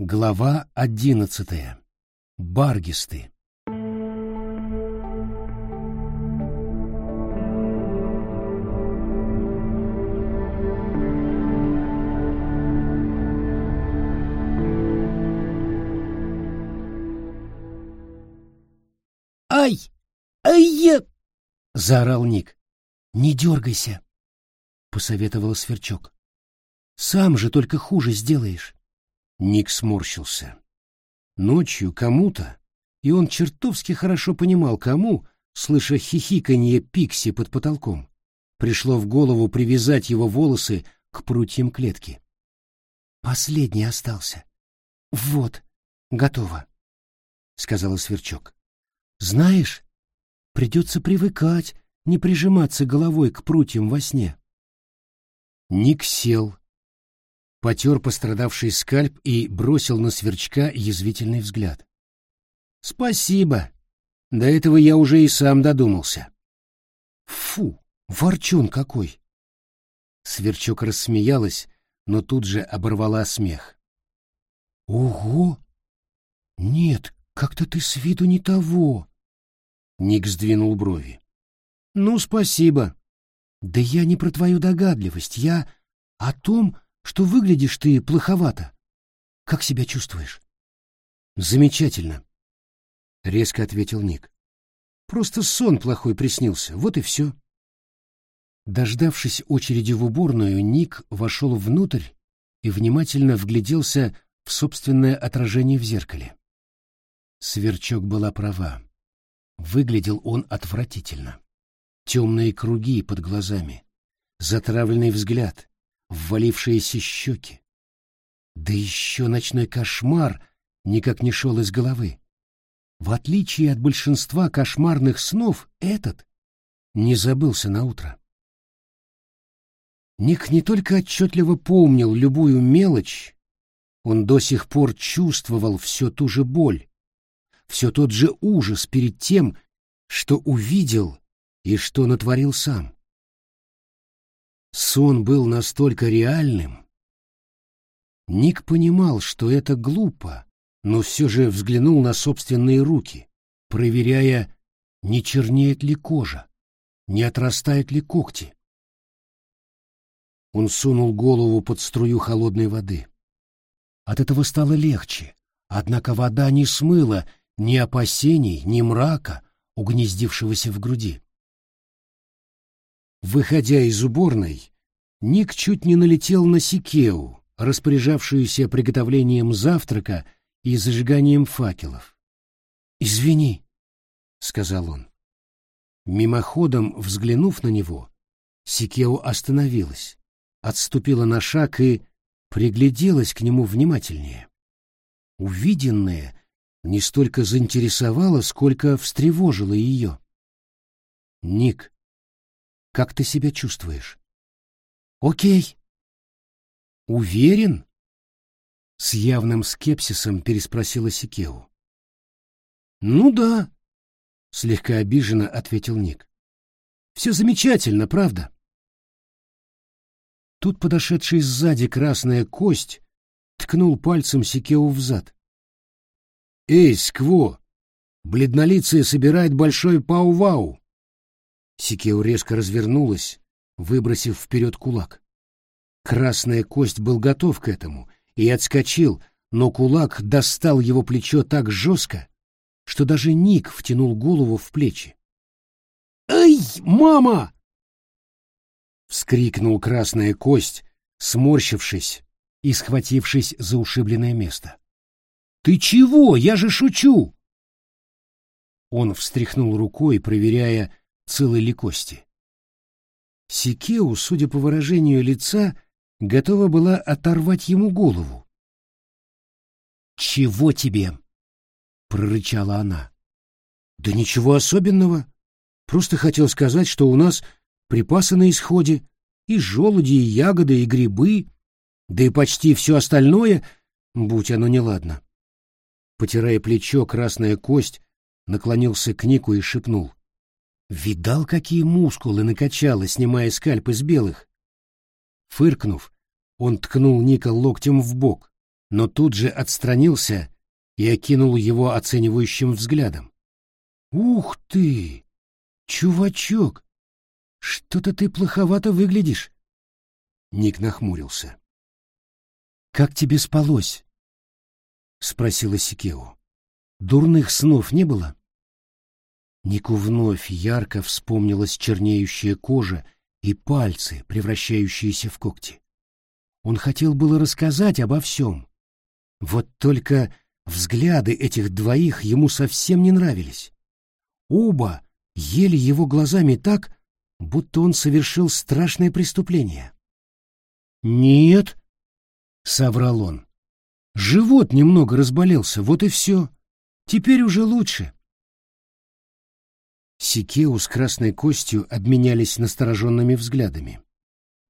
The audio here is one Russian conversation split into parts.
Глава одиннадцатая. Баргисты. «Ай! Ай-я!» — заорал Ник. «Не дергайся», — посоветовал Сверчок. «Сам же только хуже сделаешь». Ник сморщился. Ночью кому-то, и он чертовски хорошо понимал, кому, слыша хихиканье Пикси под потолком, пришло в голову привязать его волосы к прутьям клетки. «Последний остался. Вот, готово», — сказала Сверчок. «Знаешь, придется привыкать, не прижиматься головой к прутьям во сне». Ник сел, потер пострадавший скальп и бросил на сверчка язвительный взгляд. «Спасибо. До этого я уже и сам додумался». «Фу, ворчун какой!» Сверчок рассмеялась, но тут же оборвала смех. «Ого! Нет, как-то ты с виду не того!» Ник сдвинул брови. «Ну, спасибо. Да я не про твою догадливость, я о том, что выглядишь ты плоховато. Как себя чувствуешь? Замечательно, резко ответил Ник. Просто сон плохой приснился, вот и все. Дождавшись очереди в уборную, Ник вошел внутрь и внимательно вгляделся в собственное отражение в зеркале. Сверчок была права. Выглядел он отвратительно. Темные круги под глазами, затравленный взгляд, ввалившиеся щеки. Да еще ночной кошмар никак не шел из головы. В отличие от большинства кошмарных снов, этот не забылся на утро. Ник не только отчетливо помнил любую мелочь, он до сих пор чувствовал всю ту же боль, все тот же ужас перед тем, что увидел и что натворил сам. Сон был настолько реальным. Ник понимал, что это глупо, но все же взглянул на собственные руки, проверяя, не чернеет ли кожа, не отрастают ли когти. Он сунул голову под струю холодной воды. От этого стало легче, однако вода не смыла ни опасений, ни мрака, угнездившегося в груди. Выходя из уборной, Ник чуть не налетел на Сикеу, распоряжавшуюся приготовлением завтрака и зажиганием факелов. «Извини», — сказал он. Мимоходом взглянув на него, Сикеу остановилась, отступила на шаг и пригляделась к нему внимательнее. Увиденное не столько заинтересовало, сколько встревожило ее. «Ник, как ты себя чувствуешь? Окей. Уверен? С явным скепсисом переспросила Сикеу. Ну да, слегка обиженно ответил Ник. Все замечательно, правда? Тут подошедший сзади красная кость ткнул пальцем Сикеу в зад. «Эй, Скво! Бледнолицая собирает большой пау-вау!» Сикео резко развернулась, выбросив вперед кулак. Красная кость был готов к этому и отскочил, но кулак достал его плечо так жестко, что даже Ник втянул голову в плечи. «Эй, мама!» — вскрикнул красная кость, сморщившись и схватившись за ушибленное место. «Ты чего? Я же шучу!» Он встряхнул рукой, проверяя, целой ли кости. Сикеу, судя по выражению лица, готова была оторвать ему голову. «Чего тебе?» — прорычала она. «Да ничего особенного. Просто хотел сказать, что у нас припасы на исходе, и желуди, и ягоды, и грибы, да и почти все остальное, будь оно неладно». Потирая плечо, красная кость наклонился к Нику и шепнул. Видал, какие мускулы накачала, снимая скальп из белых? Фыркнув, он ткнул Ника локтем в бок, но тут же отстранился и окинул его оценивающим взглядом. «Ух ты! Чувачок! Что-то ты плоховато выглядишь!» Ник нахмурился. «Как тебе спалось?» — спросила Сикео. «Дурных снов не было?» Нику вновь ярко вспомнилась чернеющая кожа и пальцы, превращающиеся в когти. Он хотел было рассказать обо всем. Вот только взгляды этих двоих ему совсем не нравились. Оба ели его глазами так, будто он совершил страшное преступление. «Нет», — соврал он. «Живот немного разболелся, вот и все. Теперь уже лучше». Сикеу с красной костью обменялись настороженными взглядами.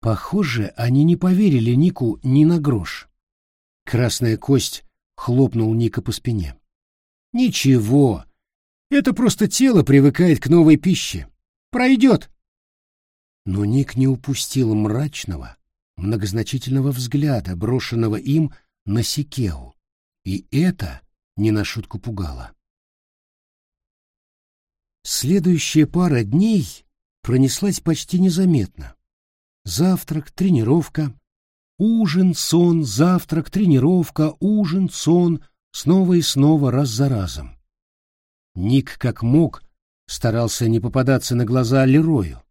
Похоже, они не поверили Нику ни на грош. Красная кость хлопнул Ника по спине. «Ничего, это просто тело привыкает к новой пище. Пройдет». Но Ник не упустил мрачного, многозначительного взгляда, брошенного им на Сикеу, и это не на шутку пугало. Следующая пара дней пронеслась почти незаметно. Завтрак, тренировка, ужин, сон, завтрак, тренировка, ужин, сон, снова и снова раз за разом. Ник как мог старался не попадаться на глаза Лерою,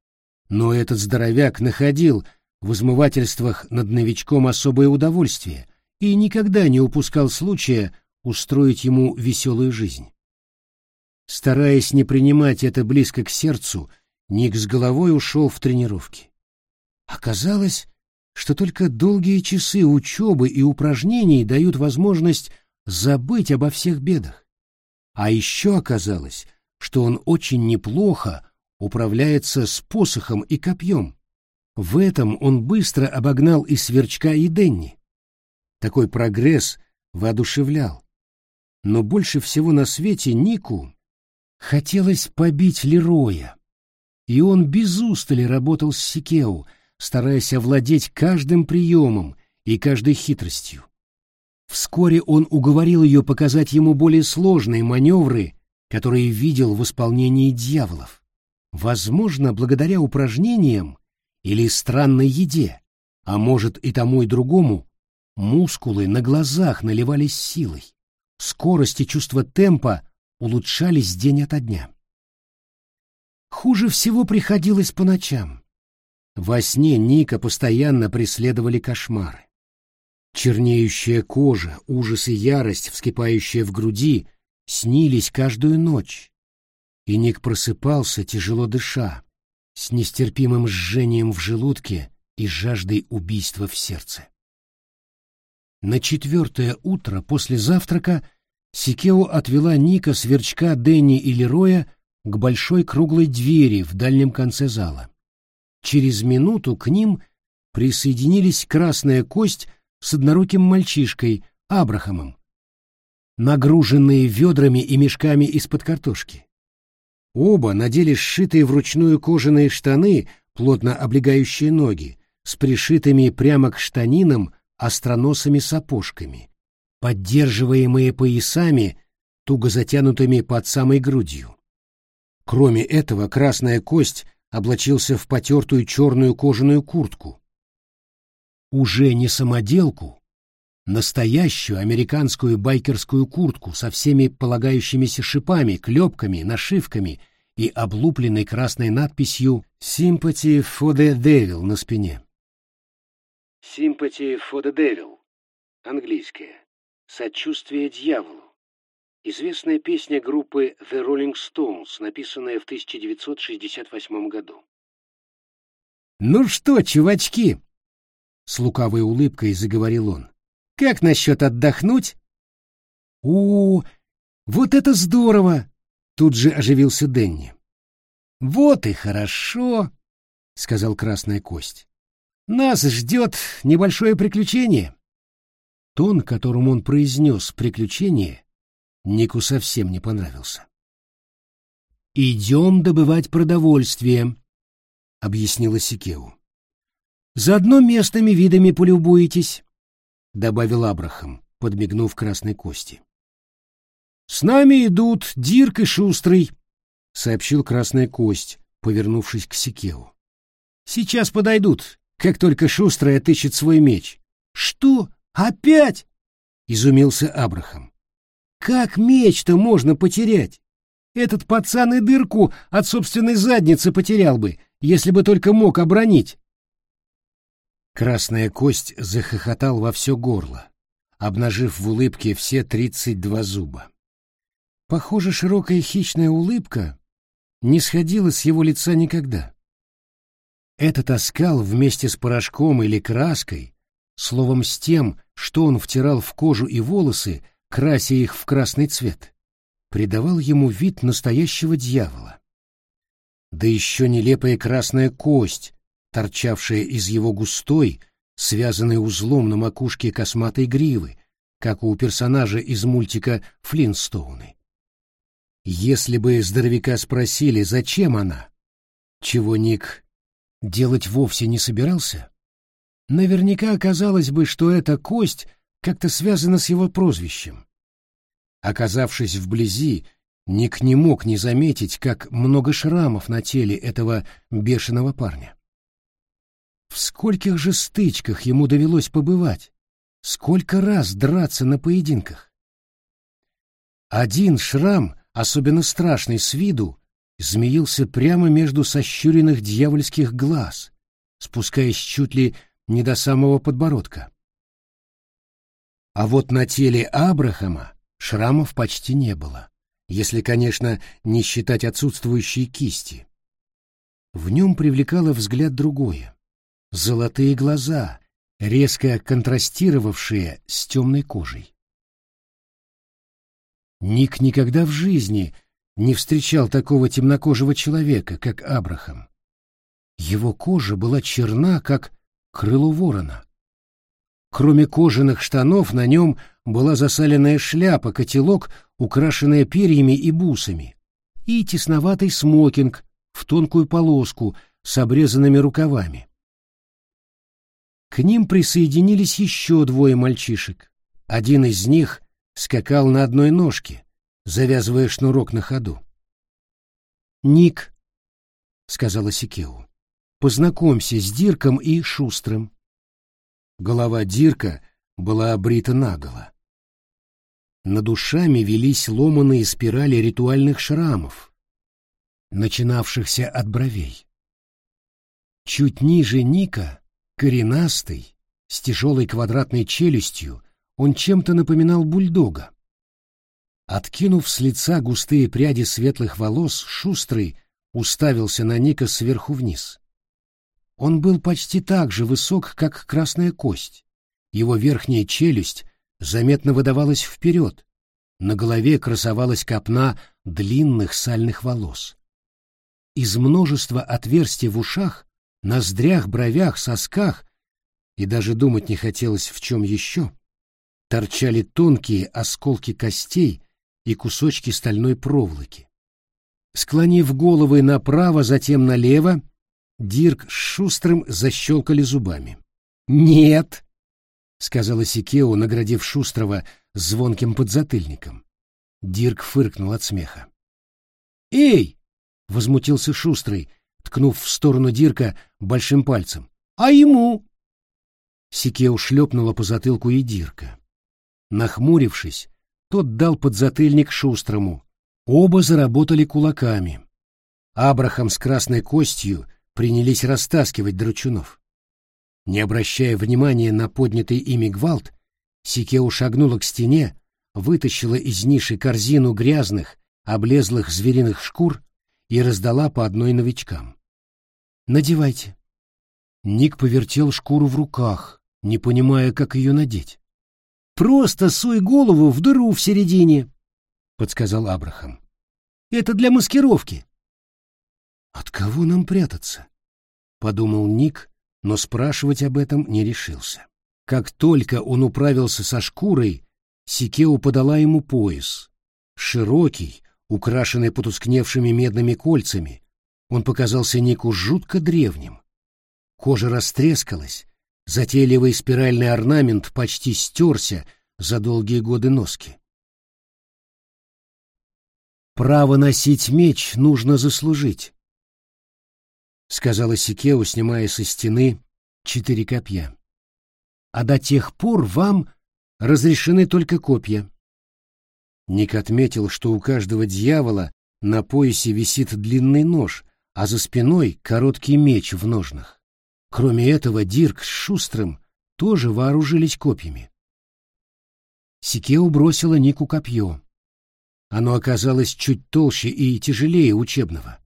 но этот здоровяк находил в измывательствах над новичком особое удовольствие и никогда не упускал случая устроить ему веселую жизнь. Стараясь не принимать это близко к сердцу, Ник с головой ушел в тренировки. Оказалось, что только долгие часы учебы и упражнений дают возможность забыть обо всех бедах. А еще оказалось, что он очень неплохо управляется с посохом и копьем. В этом он быстро обогнал и Сверчка, и Денни. Такой прогресс воодушевлял. Но больше всего на свете Нику хотелось побить Лероя. И он без устали работал с Сикеу, стараясь овладеть каждым приемом и каждой хитростью. Вскоре он уговорил ее показать ему более сложные маневры, которые видел в исполнении дьяволов. Возможно, благодаря упражнениям или странной еде, а может и тому и другому, мускулы на глазах наливались силой, скорость и чувство темпа улучшались день ото дня. Хуже всего приходилось по ночам. Во сне Ника постоянно преследовали кошмары. Чернеющая кожа, ужас и ярость, вскипающая в груди, снились каждую ночь. И Ник просыпался, тяжело дыша, с нестерпимым жжением в желудке и жаждой убийства в сердце. На четвертое утро после завтрака Сикео отвела Ника, Сверчка, Дэнни и Лероя к большой круглой двери в дальнем конце зала. Через минуту к ним присоединились Красная Кость с одноруким мальчишкой Абрахамом, нагруженные ведрами и мешками из-под картошки. Оба надели сшитые вручную кожаные штаны, плотно облегающие ноги, с пришитыми прямо к штанинам остроносыми сапожками, поддерживаемые поясами, туго затянутыми под самой грудью. Кроме этого, красная кость облачился в потертую черную кожаную куртку. Уже не самоделку, настоящую американскую байкерскую куртку со всеми полагающимися шипами, клепками, нашивками и облупленной красной надписью «Sympathy for the Devil» на спине. «Sympathy for the Devil» английское «Сочувствие дьяволу». Известная песня группы The Rolling Stones, написанная в 1968 году. «Ну что, чувачки?» — с лукавой улыбкой заговорил он. Как насчет отдохнуть? О, вот это здорово! Тут же оживился Денни. Вот и хорошо, сказал Красная Кость. Нас ждет небольшое приключение. Тон, которым он произнес приключение, Нику совсем не понравился. «Идем добывать продовольствие», — объяснила Сикеу. «Заодно местными видами полюбуетесь. — добавил Абрахам. подмигнув красной кости. «С нами идут Дирк и Шустрый», — сообщил красная кость, повернувшись к Сикеу. «Сейчас подойдут, как только Шустрый отыщет свой меч». «Что? Опять?» — изумился Абрахам. «Как меч-то можно потерять? Этот пацан и дырку от собственной задницы потерял бы, если бы только мог обронить». Красная кость захохотал во все горло, обнажив в улыбке все тридцать два зуба. Похоже, широкая хищная улыбка не сходила с его лица никогда. Этот оскал вместе с порошком или краской, словом с тем, что он втирал в кожу и волосы, крася их в красный цвет, придавал ему вид настоящего дьявола. Да еще нелепая красная кость, торчавшая из его густой, связанной узлом на макушке косматой гривы, как у персонажа из мультика «Флинстоуны». Если бы здоровяка спросили, зачем она, чего Ник делать вовсе не собирался, наверняка оказалось бы, что эта кость как-то связана с его прозвищем. Оказавшись вблизи, Ник не мог не заметить, как много шрамов на теле этого бешеного парня. В скольких же стычках ему довелось побывать, сколько раз драться на поединках. Один шрам, особенно страшный с виду, змеился прямо между сощуренных дьявольских глаз, спускаясь чуть ли не до самого подбородка. А вот на теле Абрахама шрамов почти не было, если, конечно, не считать отсутствующей кисти. В нем привлекало взгляд другое золотые глаза, резко контрастировавшие с темной кожей. Ник никогда в жизни не встречал такого темнокожего человека, как Абрахам. Его кожа была черна, как крыло ворона. Кроме кожаных штанов на нем была засаленная шляпа, котелок, украшенная перьями и бусами, и тесноватый смокинг в тонкую полоску с обрезанными рукавами. К ним присоединились еще двое мальчишек. Один из них скакал на одной ножке, завязывая шнурок на ходу. «Ник», — сказала Сикеу, — «познакомься с Дирком и Шустрым». Голова Дирка была обрита наголо. Над ушами велись ломаные спирали ритуальных шрамов, начинавшихся от бровей. Чуть ниже Ника Коренастый, с тяжелой квадратной челюстью, он чем-то напоминал бульдога. Откинув с лица густые пряди светлых волос, Шустрый уставился на Ника сверху вниз. Он был почти так же высок, как красная кость. Его верхняя челюсть заметно выдавалась вперед. На голове красовалась копна длинных сальных волос. Из множества отверстий в ушах ноздрях, бровях, сосках, и даже думать не хотелось в чем еще, торчали тонкие осколки костей и кусочки стальной проволоки. Склонив головы направо, затем налево, Дирк с Шустрым защелкали зубами. «Нет!» — сказала Сикео, наградив Шустрого звонким подзатыльником. Дирк фыркнул от смеха. «Эй!» — возмутился Шустрый, ткнув в сторону Дирка большим пальцем. «А ему?» Сикео шлепнула по затылку и Дирка. Нахмурившись, тот дал подзатыльник Шустрому. Оба заработали кулаками. Абрахам с красной костью принялись растаскивать драчунов. Не обращая внимания на поднятый ими гвалт, Сикео шагнула к стене, вытащила из ниши корзину грязных, облезлых звериных шкур и раздала по одной новичкам. «Надевайте». Ник повертел шкуру в руках, не понимая, как ее надеть. «Просто суй голову в дыру в середине», — подсказал Абрахам. «Это для маскировки». «От кого нам прятаться?» — подумал Ник, но спрашивать об этом не решился. Как только он управился со шкурой, Сикеу подала ему пояс. Широкий, украшенный потускневшими медными кольцами, он показался Нику жутко древним. Кожа растрескалась, затейливый спиральный орнамент почти стерся, за долгие годы носки. «Право носить меч нужно заслужить», — сказала Сикеу, снимая со стены четыре копья. «А до тех пор вам разрешены только копья». Ник отметил, что у каждого дьявола на поясе висит длинный нож, а за спиной короткий меч в ножнах. Кроме этого, Дирк с Шустрым тоже вооружились копьями. Сикеу бросила Нику копье. Оно оказалось чуть толще и тяжелее учебного.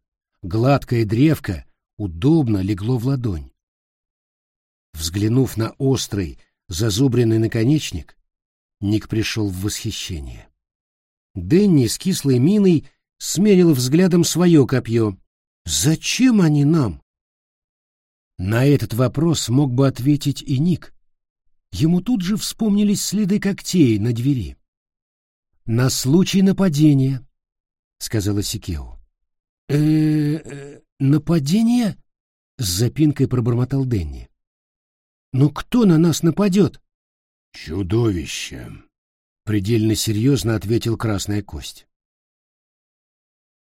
Гладкое древко удобно легло в ладонь. Взглянув на острый, зазубренный наконечник, Ник пришел в восхищение. Дэнни с кислой миной смерил взглядом свое копье. «Зачем они нам?» На этот вопрос мог бы ответить и Ник. Ему тут же вспомнились следы когтей на двери. «На случай нападения», — сказала Сикео. э э нападение?» — с запинкой пробормотал Денни. «Но кто на нас нападет?» «Чудовище», — предельно серьезно ответил Красная Кость.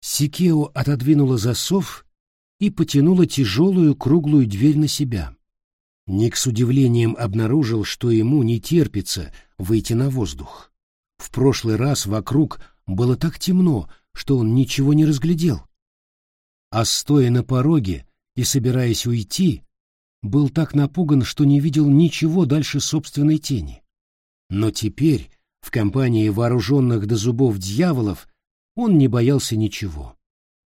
Сикео отодвинула засов и потянула тяжелую круглую дверь на себя. Ник с удивлением обнаружил, что ему не терпится выйти на воздух. В прошлый раз вокруг было так темно, что он ничего не разглядел. А стоя на пороге и собираясь уйти, был так напуган, что не видел ничего дальше собственной тени. Но теперь, в компании вооруженных до зубов дьяволов, он не боялся ничего.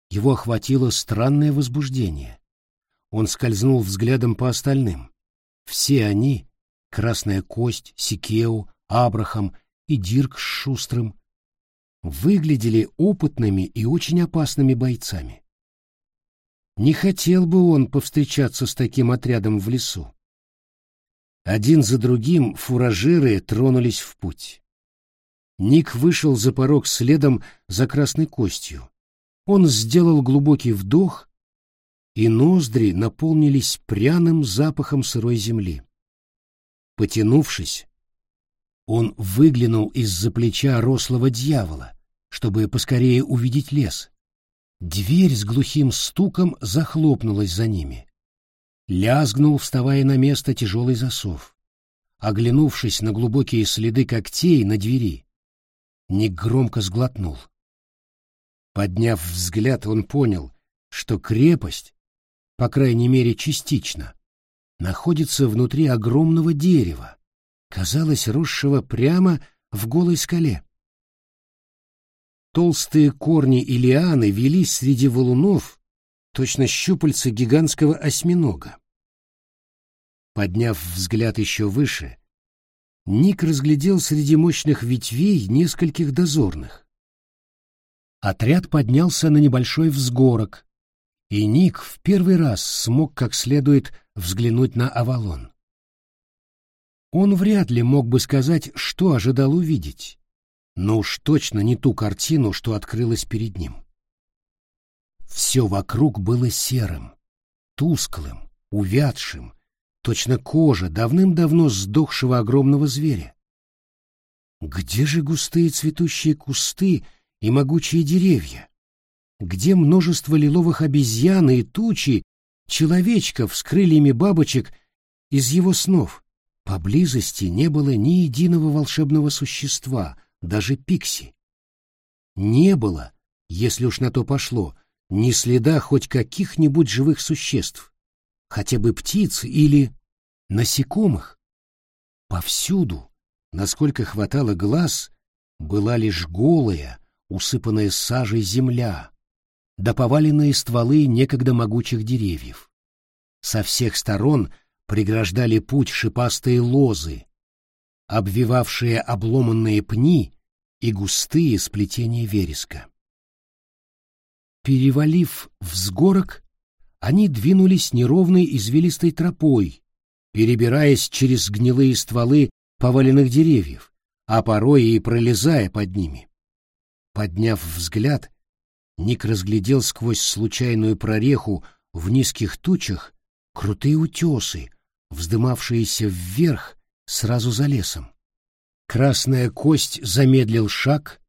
Его охватило странное возбуждение. Он скользнул взглядом по остальным. Все они — Красная Кость, Сикеу, Абрахам и Дирк с Шустрым — выглядели опытными и очень опасными бойцами. Не хотел бы он повстречаться с таким отрядом в лесу. Один за другим фуражиры тронулись в путь. Ник вышел за порог следом за красной костью. Он сделал глубокий вдох, и ноздри наполнились пряным запахом сырой земли. Потянувшись, он выглянул из-за плеча рослого дьявола, чтобы поскорее увидеть лес. Дверь с глухим стуком захлопнулась за ними. Лязгнул, вставая на место, тяжелый засов. Оглянувшись на глубокие следы когтей на двери, Ник громко сглотнул. Подняв взгляд, он понял, что крепость, по крайней мере частично, находится внутри огромного дерева, казалось, росшего прямо в голой скале. Толстые корни и лианы велись среди валунов, точно щупальца гигантского осьминога. Подняв взгляд еще выше, Ник разглядел среди мощных ветвей нескольких дозорных. Отряд поднялся на небольшой взгорок, и Ник в первый раз смог как следует взглянуть на Авалон. Он вряд ли мог бы сказать, что ожидал увидеть, но уж точно не ту картину, что открылась перед ним. Все вокруг было серым, тусклым, увядшим, точно кожа давным-давно сдохшего огромного зверя. Где же густые цветущие кусты и могучие деревья? Где множество лиловых обезьян и тучи человечков с крыльями бабочек из его снов? Поблизости не было ни единого волшебного существа, даже пикси. Не было, если уж на то пошло, ни следа хоть каких-нибудь живых существ, хотя бы птиц или насекомых. Повсюду, насколько хватало глаз, была лишь голая, усыпанная сажей земля, да поваленные стволы некогда могучих деревьев. Со всех сторон преграждали путь шипастые лозы, обвивавшие обломанные пни и густые сплетения вереска. Перевалив взгорок, они двинулись неровной извилистой тропой, перебираясь через гнилые стволы поваленных деревьев, а порой и пролезая под ними. Подняв взгляд, Ник разглядел сквозь случайную прореху в низких тучах крутые утесы, вздымавшиеся вверх сразу за лесом. Красная кость замедлил шаг,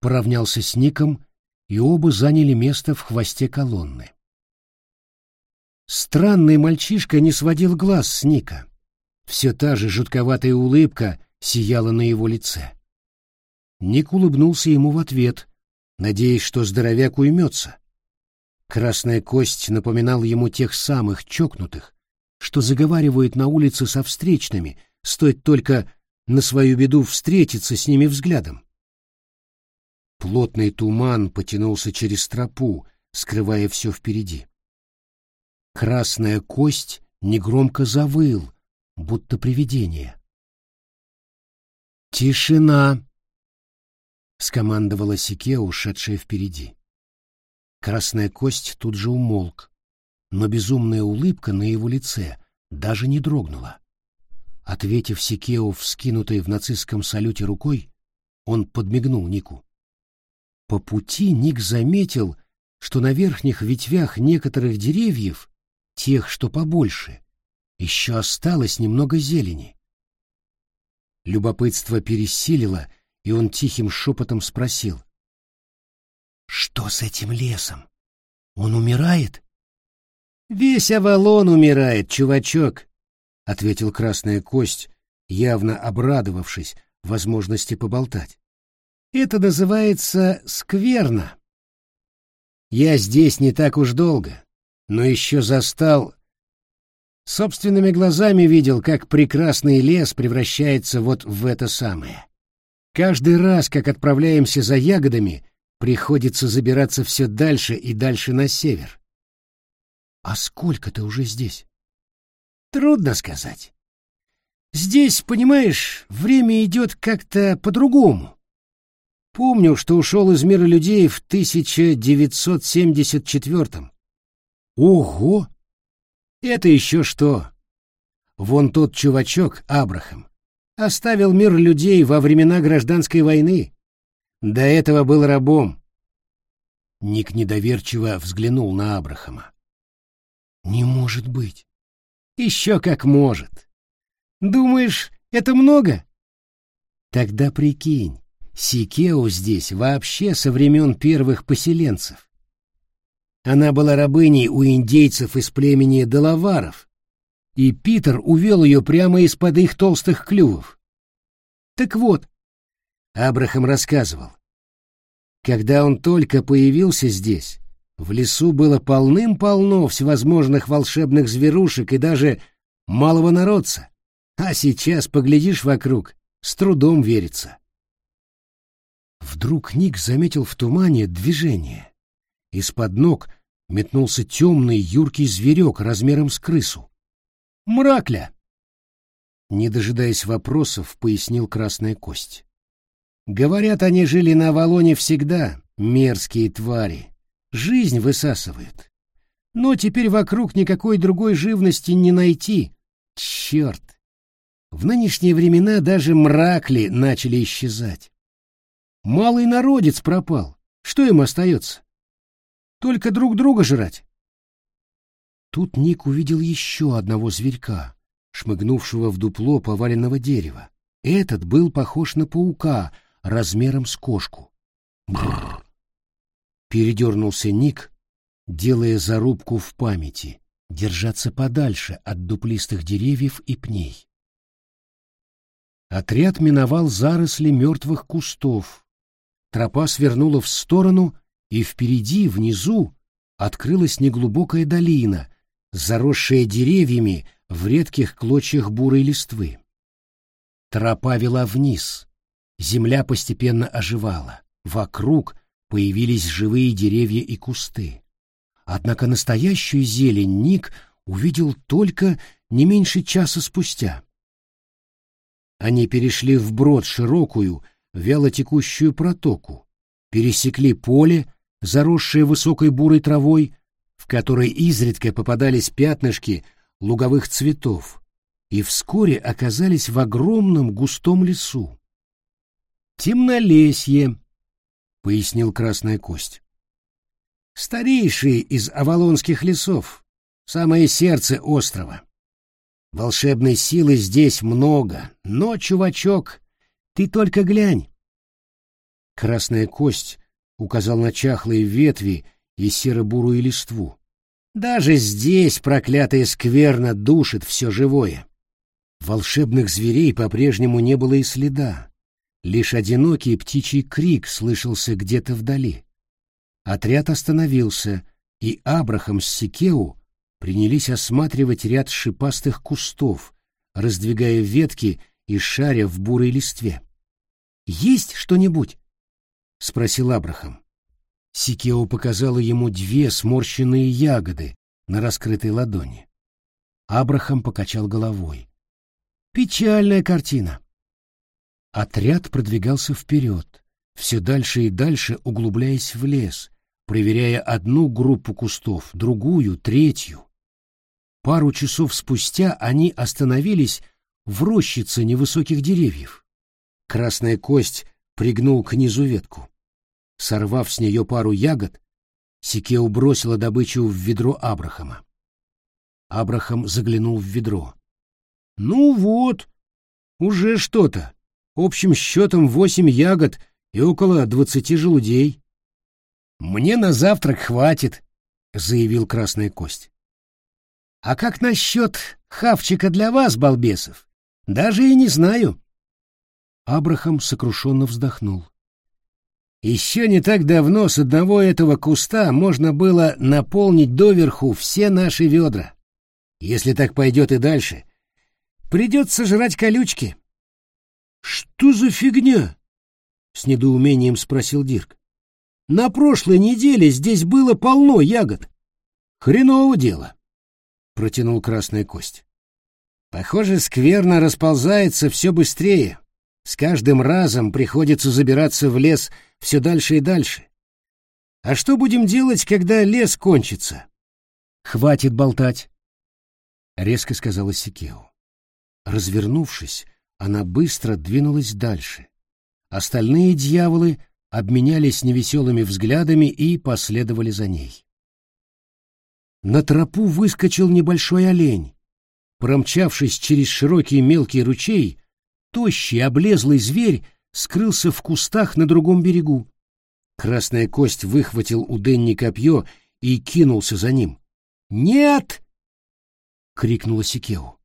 поравнялся с Ником, и оба заняли место в хвосте колонны. Странный мальчишка не сводил глаз с Ника. Все та же жутковатая улыбка сияла на его лице. Ник улыбнулся ему в ответ, надеясь, что здоровяк уймется. Красная кость напоминал ему тех самых чокнутых, что заговаривают на улице со встречными, стоит только на свою беду встретиться с ними взглядом. Плотный туман потянулся через тропу, скрывая все впереди. Красная кость негромко завыл, будто привидение. «Тишина!» — скомандовала Сике, ушедшая впереди. Красная кость тут же умолк, но безумная улыбка на его лице даже не дрогнула. Ответив Сикео, вскинутой в нацистском салюте рукой, он подмигнул Нику. По пути Ник заметил, что на верхних ветвях некоторых деревьев, тех, что побольше, еще осталось немного зелени. Любопытство пересилило, и он тихим шепотом спросил. «Что с этим лесом? Он умирает?» «Весь Авалон умирает, чувачок», — ответил Красная Кость, явно обрадовавшись возможности поболтать. «Это называется скверно. Я здесь не так уж долго, но еще застал Собственными глазами видел, как прекрасный лес превращается вот в это самое. Каждый раз, как отправляемся за ягодами, приходится забираться все дальше и дальше на север. А сколько ты уже здесь? Трудно сказать. Здесь, понимаешь, время идет как-то по-другому. Помню, что ушел из мира людей в 1974-м. Ого! Это еще что? Вон тот чувачок, Абрахам, оставил мир людей во времена гражданской войны. До этого был рабом. Ник недоверчиво взглянул на Абрахама. Не может быть. Еще как может. Думаешь, это много? Тогда прикинь, Сикео здесь вообще со времен первых поселенцев. Она была рабыней у индейцев из племени Делаваров, и Питер увел ее прямо из-под их толстых клювов. Так вот, Абрахам рассказывал, когда он только появился здесь, в лесу было полным-полно всевозможных волшебных зверушек и даже малого народца, а сейчас поглядишь вокруг, с трудом верится. Вдруг Ник заметил в тумане движение. Из-под ног метнулся темный юркий зверек размером с крысу. «Мракля!» Не дожидаясь вопросов, пояснил Красная Кость. «Говорят, они жили на Авалоне всегда, мерзкие твари. Жизнь высасывают. Но теперь вокруг никакой другой живности не найти. Черт! В нынешние времена даже мракли начали исчезать. Малый народец пропал. Что им остается? Только друг друга жрать. Тут Ник увидел еще одного зверька, шмыгнувшего в дупло поваленного дерева. Этот был похож на паука размером с кошку. Бррр. Передернулся Ник, делая зарубку в памяти, держаться подальше от дуплистых деревьев и пней. Отряд миновал заросли мертвых кустов, Тропа свернула в сторону, и впереди, внизу, открылась неглубокая долина, заросшая деревьями в редких клочьях бурой листвы. Тропа вела вниз. Земля постепенно оживала. Вокруг появились живые деревья и кусты. Однако настоящую зелень Ник увидел только не меньше часа спустя. Они перешли вброд широкую, вяло текущую протоку, пересекли поле, заросшее высокой бурой травой, в которой изредка попадались пятнышки луговых цветов, и вскоре оказались в огромном густом лесу. «Темнолесье», — пояснил Красная Кость. «Старейший из авалонских лесов, самое сердце острова. Волшебной силы здесь много, но, чувачок, Ты только глянь. Красная кость указал на чахлые ветви и серо-бурую листву. Даже здесь проклятая скверно душит все живое. Волшебных зверей по-прежнему не было и следа. Лишь одинокий птичий крик слышался где-то вдали. Отряд остановился, и Абрахам с Сикеу принялись осматривать ряд шипастых кустов, раздвигая ветки и шаря в бурой листве. «Есть что-нибудь?» — спросил Абрахам. Сикео показала ему две сморщенные ягоды на раскрытой ладони. Абрахам покачал головой. «Печальная картина». Отряд продвигался вперед, все дальше и дальше углубляясь в лес, проверяя одну группу кустов, другую, третью. Пару часов спустя они остановились в рощице невысоких деревьев. Красная кость пригнул к низу ветку. Сорвав с нее пару ягод, Сикеу бросила добычу в ведро Абрахама. Абрахам заглянул в ведро. «Ну вот, уже что-то. Общим счетом восемь ягод и около двадцати желудей». «Мне на завтрак хватит», — заявил Красная Кость. «А как насчет хавчика для вас, балбесов? Даже и не знаю». Абрахам сокрушенно вздохнул. Еще не так давно с одного этого куста можно было наполнить доверху все наши ведра. Если так пойдет и дальше, придется жрать колючки. — Что за фигня? — с недоумением спросил Дирк. — На прошлой неделе здесь было полно ягод. — Хреново дело, — протянул Красная Кость. — Похоже, скверно расползается все быстрее. С каждым разом приходится забираться в лес все дальше и дальше. А что будем делать, когда лес кончится? Хватит болтать, резко сказала Сикео. Развернувшись, она быстро двинулась дальше. Остальные дьяволы обменялись невеселыми взглядами и последовали за ней. На тропу выскочил небольшой олень. Промчавшись через широкий мелкий ручей, тощий облезлый зверь скрылся в кустах на другом берегу. Красная кость выхватил у Денни копье и кинулся за ним. «Нет!» — крикнула Сикеу.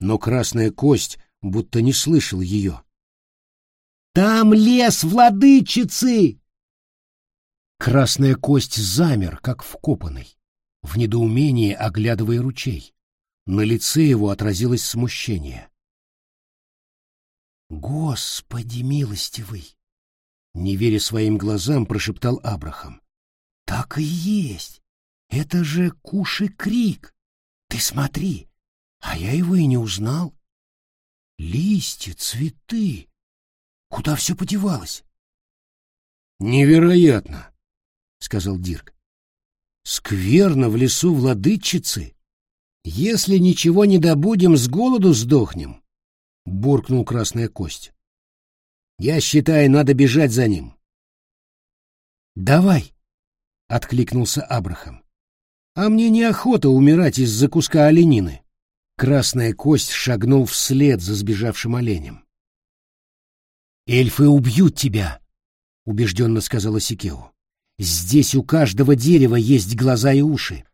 Но красная кость будто не слышал ее. «Там лес владычицы!» Красная кость замер, как вкопанный, в недоумении оглядывая ручей. На лице его отразилось смущение. Господи милостивый! Не веря своим глазам, прошептал Абрахам. Так и есть. Это же Куши Крик. Ты смотри, а я его и не узнал. Листья, цветы. Куда все подевалось? Невероятно, сказал Дирк. Скверно в лесу владычицы. Если ничего не добудем, с голоду сдохнем буркнул Красная Кость. Я считаю, надо бежать за ним. Давай, откликнулся Абрахам. А мне неохота умирать из-за куска оленины. Красная Кость шагнул вслед за сбежавшим оленем. Эльфы убьют тебя, убежденно сказала Сикео. Здесь у каждого дерева есть глаза и уши.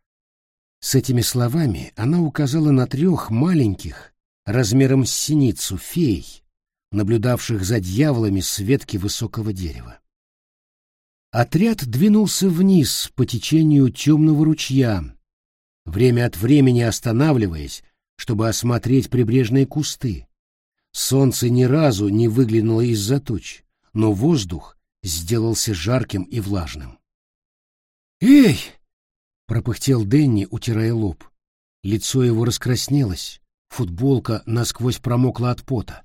С этими словами она указала на трех маленьких, размером с синицу фей, наблюдавших за дьяволами с ветки высокого дерева. Отряд двинулся вниз по течению темного ручья, время от времени останавливаясь, чтобы осмотреть прибрежные кусты. Солнце ни разу не выглянуло из-за туч, но воздух сделался жарким и влажным. «Эй!» — пропыхтел Денни, утирая лоб. Лицо его раскраснелось, Футболка насквозь промокла от пота.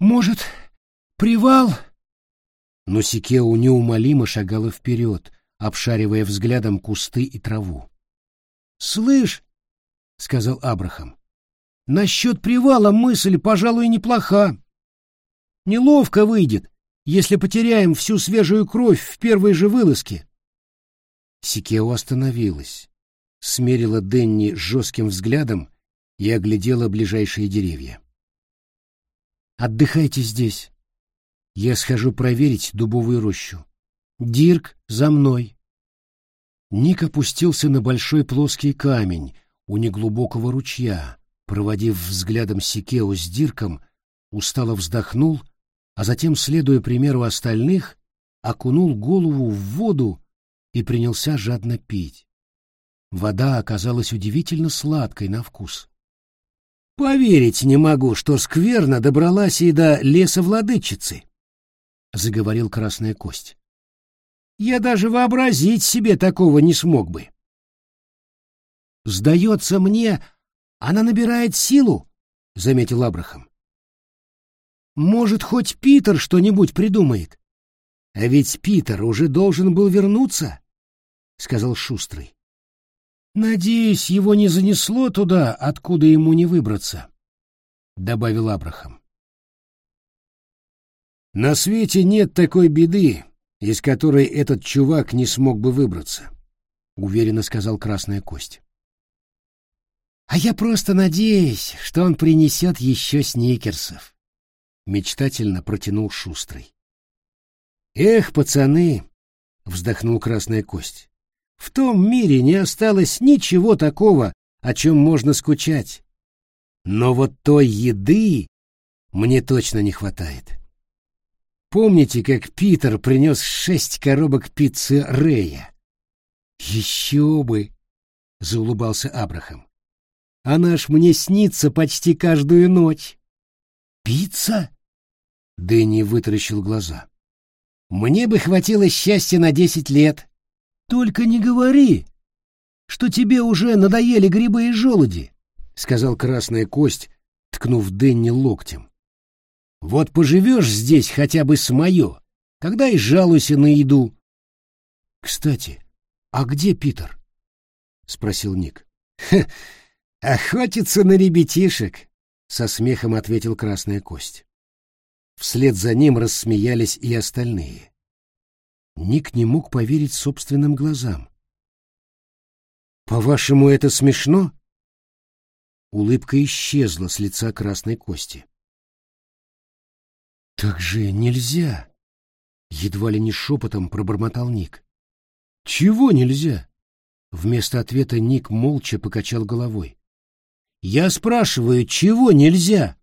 «Может, привал?» Но Сикеу неумолимо шагала вперед, обшаривая взглядом кусты и траву. «Слышь», — сказал Абрахам, — «насчет привала мысль, пожалуй, неплоха. Неловко выйдет, если потеряем всю свежую кровь в первой же вылазке». Сикео остановилась, смерила Денни жестким взглядом и оглядела ближайшие деревья. «Отдыхайте здесь. Я схожу проверить дубовую рощу. Дирк, за мной. Ник опустился на большой плоский камень у неглубокого ручья, проводив взглядом Сикео с Дирком, устало вздохнул, а затем, следуя примеру остальных, окунул голову в воду и принялся жадно пить. Вода оказалась удивительно сладкой на вкус. «Поверить не могу, что скверно добралась и до леса владычицы», — заговорил Красная Кость. «Я даже вообразить себе такого не смог бы». «Сдается мне, она набирает силу», — заметил Абрахам. «Может, хоть Питер что-нибудь придумает?» «А ведь Питер уже должен был вернуться», — сказал Шустрый. «Надеюсь, его не занесло туда, откуда ему не выбраться», — добавил Абрахам. «На свете нет такой беды, из которой этот чувак не смог бы выбраться», — уверенно сказал Красная Кость. «А я просто надеюсь, что он принесет еще сникерсов», — мечтательно протянул Шустрый. «Эх, пацаны!» — вздохнул Красная Кость. В том мире не осталось ничего такого, о чем можно скучать. Но вот той еды мне точно не хватает. Помните, как Питер принес шесть коробок пиццы Рея? Еще бы! — заулыбался Абрахам. Она ж мне снится почти каждую ночь. Пицца? Дэнни вытаращил глаза. Мне бы хватило счастья на десять лет. Только не говори, что тебе уже надоели грибы и желуди, сказал Красная Кость, ткнув Денни локтем. Вот поживешь здесь хотя бы с мое, тогда и жалуйся на еду. Кстати, а где Питер? спросил Ник. Охотится на ребятишек, со смехом ответил Красная Кость. Вслед за ним рассмеялись и остальные. Ник не мог поверить собственным глазам. «По-вашему, это смешно?» Улыбка исчезла с лица красной кости. «Так же нельзя!» Едва ли не шепотом пробормотал Ник. «Чего нельзя?» Вместо ответа Ник молча покачал головой. «Я спрашиваю, чего нельзя?»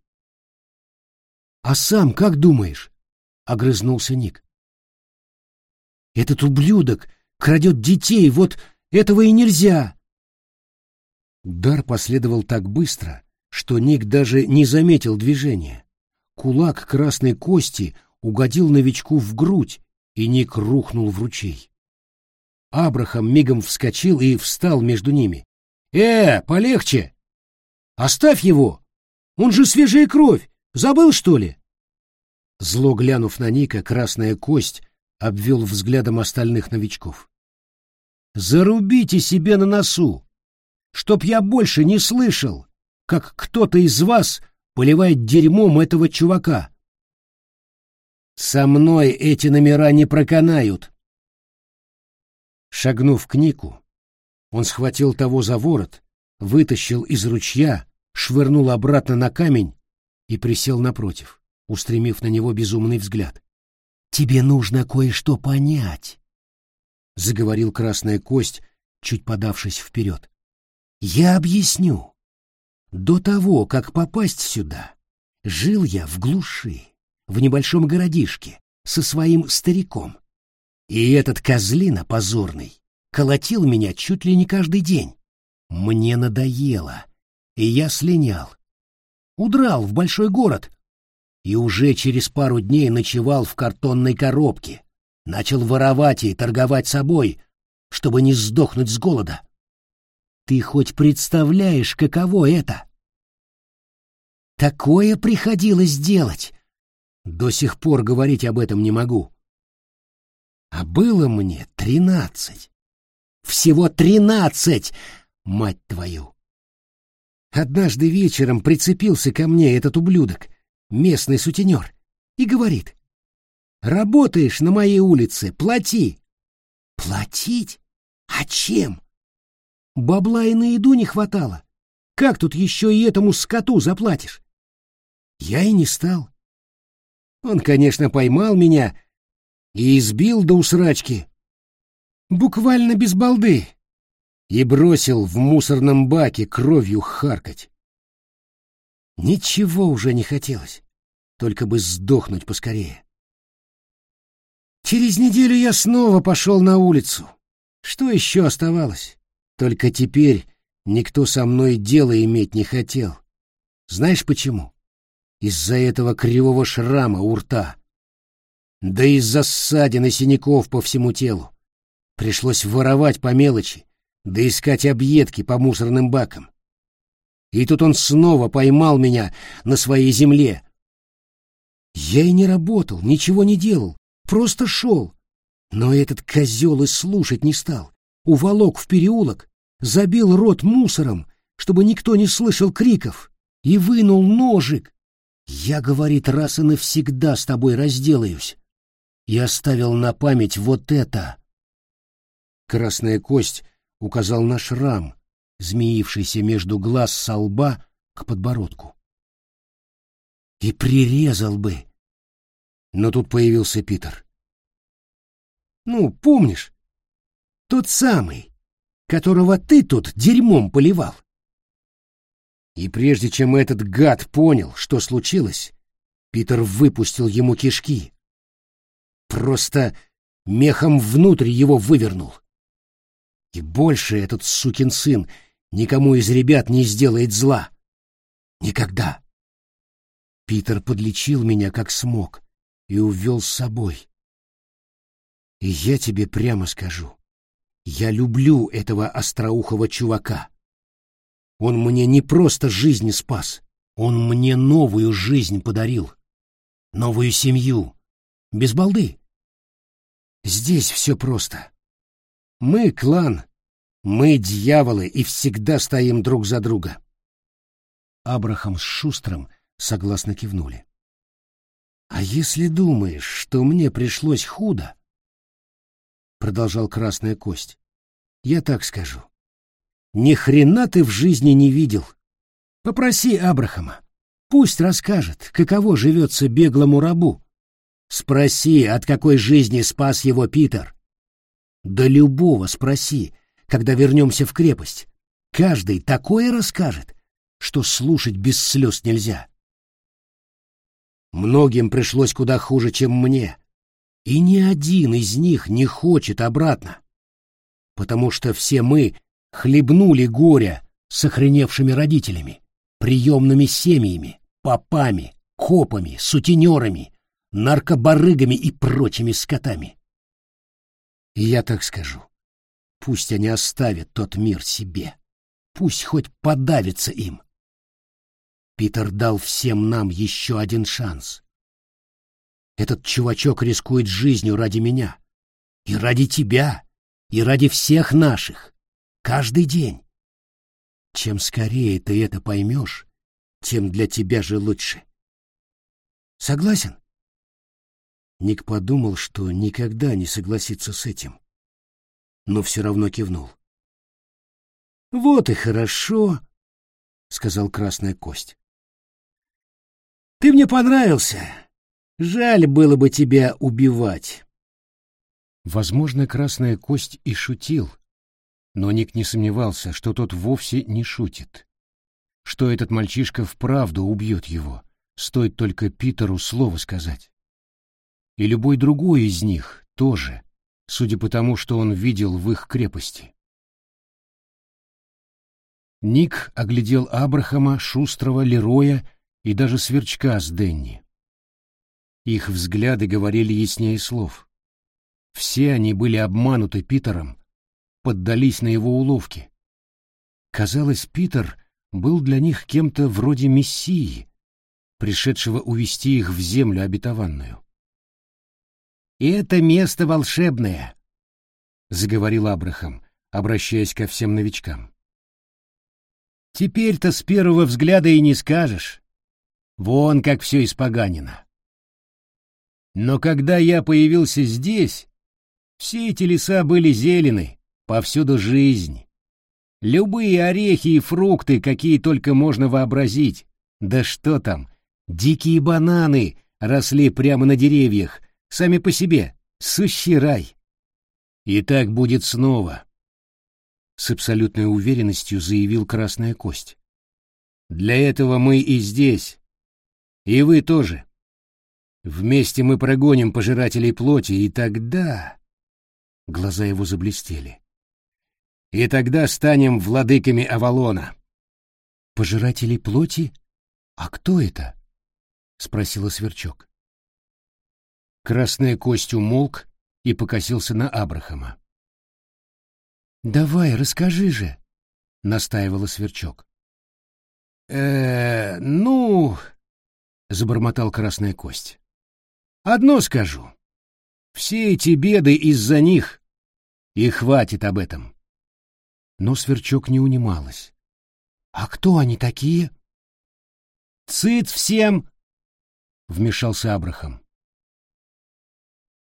«А сам как думаешь?» — огрызнулся Ник. Этот ублюдок крадет детей, вот этого и нельзя. Удар последовал так быстро, что Ник даже не заметил движения. Кулак красной кости угодил новичку в грудь, и Ник рухнул в ручей. Абрахам мигом вскочил и встал между ними. «Э, полегче! Оставь его! Он же свежая кровь! Забыл, что ли?» Зло глянув на Ника, красная кость обвел взглядом остальных новичков. «Зарубите себе на носу, чтоб я больше не слышал, как кто-то из вас поливает дерьмом этого чувака. Со мной эти номера не проканают». Шагнув к Нику, он схватил того за ворот, вытащил из ручья, швырнул обратно на камень и присел напротив, устремив на него безумный взгляд. Тебе нужно кое-что понять, — заговорил Красная Кость, чуть подавшись вперед. Я объясню. До того, как попасть сюда, жил я в глуши, в небольшом городишке, со своим стариком. И этот козлина позорный колотил меня чуть ли не каждый день. Мне надоело, и я слинял. Удрал в большой город, и уже через пару дней ночевал в картонной коробке, начал воровать и торговать собой, чтобы не сдохнуть с голода. Ты хоть представляешь, каково это? Такое приходилось делать. До сих пор говорить об этом не могу. А было мне тринадцать. Всего тринадцать, мать твою. Однажды вечером прицепился ко мне этот ублюдок местный сутенер, и говорит, «Работаешь на моей улице, плати». «Платить? А чем?» Бабла и на еду не хватало. Как тут еще и этому скоту заплатишь? Я и не стал. Он, конечно, поймал меня и избил до усрачки. Буквально без балды. И бросил в мусорном баке кровью харкать. Ничего уже не хотелось, только бы сдохнуть поскорее. Через неделю я снова пошел на улицу. Что еще оставалось? Только теперь никто со мной дело иметь не хотел. Знаешь почему? Из-за этого кривого шрама у рта. Да из-за ссадин и синяков по всему телу. Пришлось воровать по мелочи, да искать объедки по мусорным бакам. И тут он снова поймал меня на своей земле. Я и не работал, ничего не делал, просто шел. Но этот козел и слушать не стал. Уволок в переулок, забил рот мусором, чтобы никто не слышал криков, и вынул ножик. Я, говорит, раз и навсегда с тобой разделаюсь. И оставил на память вот это. Красная кость указал на шрам, змеившийся между глаз со лба к подбородку. И прирезал бы. Но тут появился Питер. Ну, помнишь? Тот самый, которого ты тут дерьмом поливал. И прежде чем этот гад понял, что случилось, Питер выпустил ему кишки. Просто мехом внутрь его вывернул. И больше этот сукин сын никому из ребят не сделает зла. Никогда. Питер подлечил меня как смог и увел с собой. И я тебе прямо скажу, я люблю этого остроухого чувака. Он мне не просто жизнь спас, он мне новую жизнь подарил, новую семью, без балды. Здесь все просто. Мы клан, мы дьяволы и всегда стоим друг за друга. Абрахам с Шустром согласно кивнули. А если думаешь, что мне пришлось худо, продолжал Красная Кость, я так скажу. Ни хрена ты в жизни не видел. Попроси Абрахама. Пусть расскажет, каково живется беглому рабу. Спроси, от какой жизни спас его Питер. Да любого спроси, когда вернемся в крепость. Каждый такое расскажет, что слушать без слез нельзя. Многим пришлось куда хуже, чем мне, и ни один из них не хочет обратно, потому что все мы хлебнули горя с охреневшими родителями, приемными семьями, попами, копами, сутенерами, наркобарыгами и прочими скотами. И я так скажу. Пусть они оставят тот мир себе. Пусть хоть подавится им. Питер дал всем нам еще один шанс. Этот чувачок рискует жизнью ради меня. И ради тебя. И ради всех наших. Каждый день. Чем скорее ты это поймешь, тем для тебя же лучше. Согласен? Ник подумал, что никогда не согласится с этим, но все равно кивнул. «Вот и хорошо», — сказал Красная Кость. «Ты мне понравился. Жаль было бы тебя убивать». Возможно, Красная Кость и шутил, но Ник не сомневался, что тот вовсе не шутит, что этот мальчишка вправду убьет его, стоит только Питеру слово сказать и любой другой из них тоже, судя по тому, что он видел в их крепости. Ник оглядел Абрахама, Шустрого, Лероя и даже Сверчка с Денни. Их взгляды говорили яснее слов. Все они были обмануты Питером, поддались на его уловки. Казалось, Питер был для них кем-то вроде мессии, пришедшего увести их в землю обетованную. Это место волшебное, — заговорил Абрахам, обращаясь ко всем новичкам. Теперь-то с первого взгляда и не скажешь. Вон как все испоганено. Но когда я появился здесь, все эти леса были зелены, повсюду жизнь. Любые орехи и фрукты, какие только можно вообразить. Да что там, дикие бананы росли прямо на деревьях, сами по себе, сущий рай. И так будет снова, — с абсолютной уверенностью заявил Красная Кость. Для этого мы и здесь, и вы тоже. Вместе мы прогоним пожирателей плоти, и тогда... Глаза его заблестели. И тогда станем владыками Авалона. Пожирателей плоти? А кто это? Спросила Сверчок. Красная кость умолк и покосился на Абрахама. «Давай, расскажи же», — настаивала Сверчок. э ну...» — забормотал Красная кость. «Одно скажу. Все эти беды из-за них, и хватит об этом». Но Сверчок не унималась. «А кто они такие?» «Цыц всем!» — вмешался Абрахам.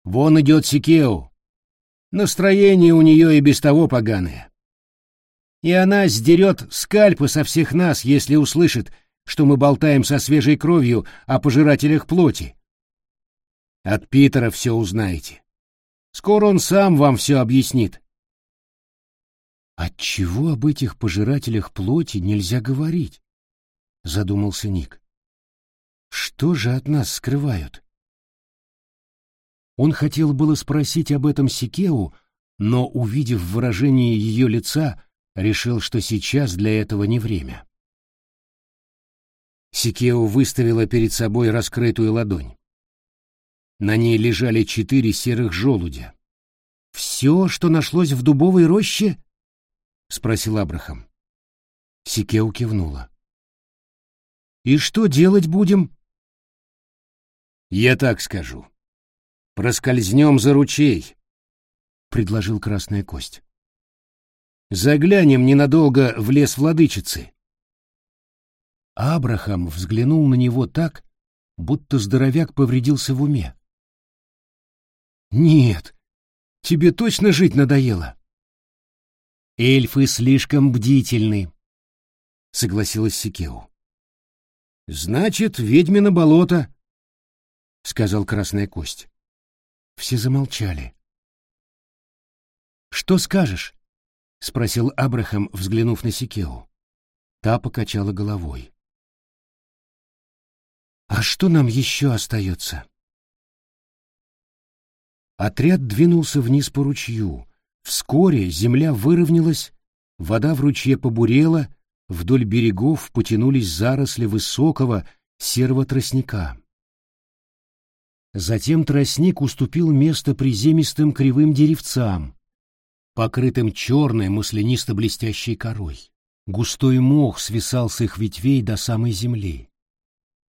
Вон идет Сикеу. Настроение у нее и без того поганое. И она сдерет скальпы со всех нас, если услышит, что мы болтаем со свежей кровью о пожирателях плоти. От Питера все узнаете. Скоро он сам вам все объяснит. Отчего об этих пожирателях плоти нельзя говорить? Задумался Ник. Что же от нас скрывают? Он хотел было спросить об этом Сикеу, но, увидев выражение ее лица, решил, что сейчас для этого не время. Сикеу выставила перед собой раскрытую ладонь. На ней лежали четыре серых желудя. «Все, что нашлось в дубовой роще?» — спросил Абрахам. Сикеу кивнула. «И что делать будем?» «Я так скажу. Проскользнем за ручей, — предложил Красная Кость. Заглянем ненадолго в лес владычицы. Абрахам взглянул на него так, будто здоровяк повредился в уме. «Нет, тебе точно жить надоело?» «Эльфы слишком бдительны», — согласилась Сикеу. «Значит, ведьмино болото», — сказал Красная Кость. Все замолчали. «Что скажешь?» — спросил Абрахам, взглянув на Сикеу. Та покачала головой. «А что нам еще остается?» Отряд двинулся вниз по ручью. Вскоре земля выровнялась, вода в ручье побурела, вдоль берегов потянулись заросли высокого серого тростника. Затем тростник уступил место приземистым кривым деревцам, покрытым черной маслянисто-блестящей корой. Густой мох свисал с их ветвей до самой земли.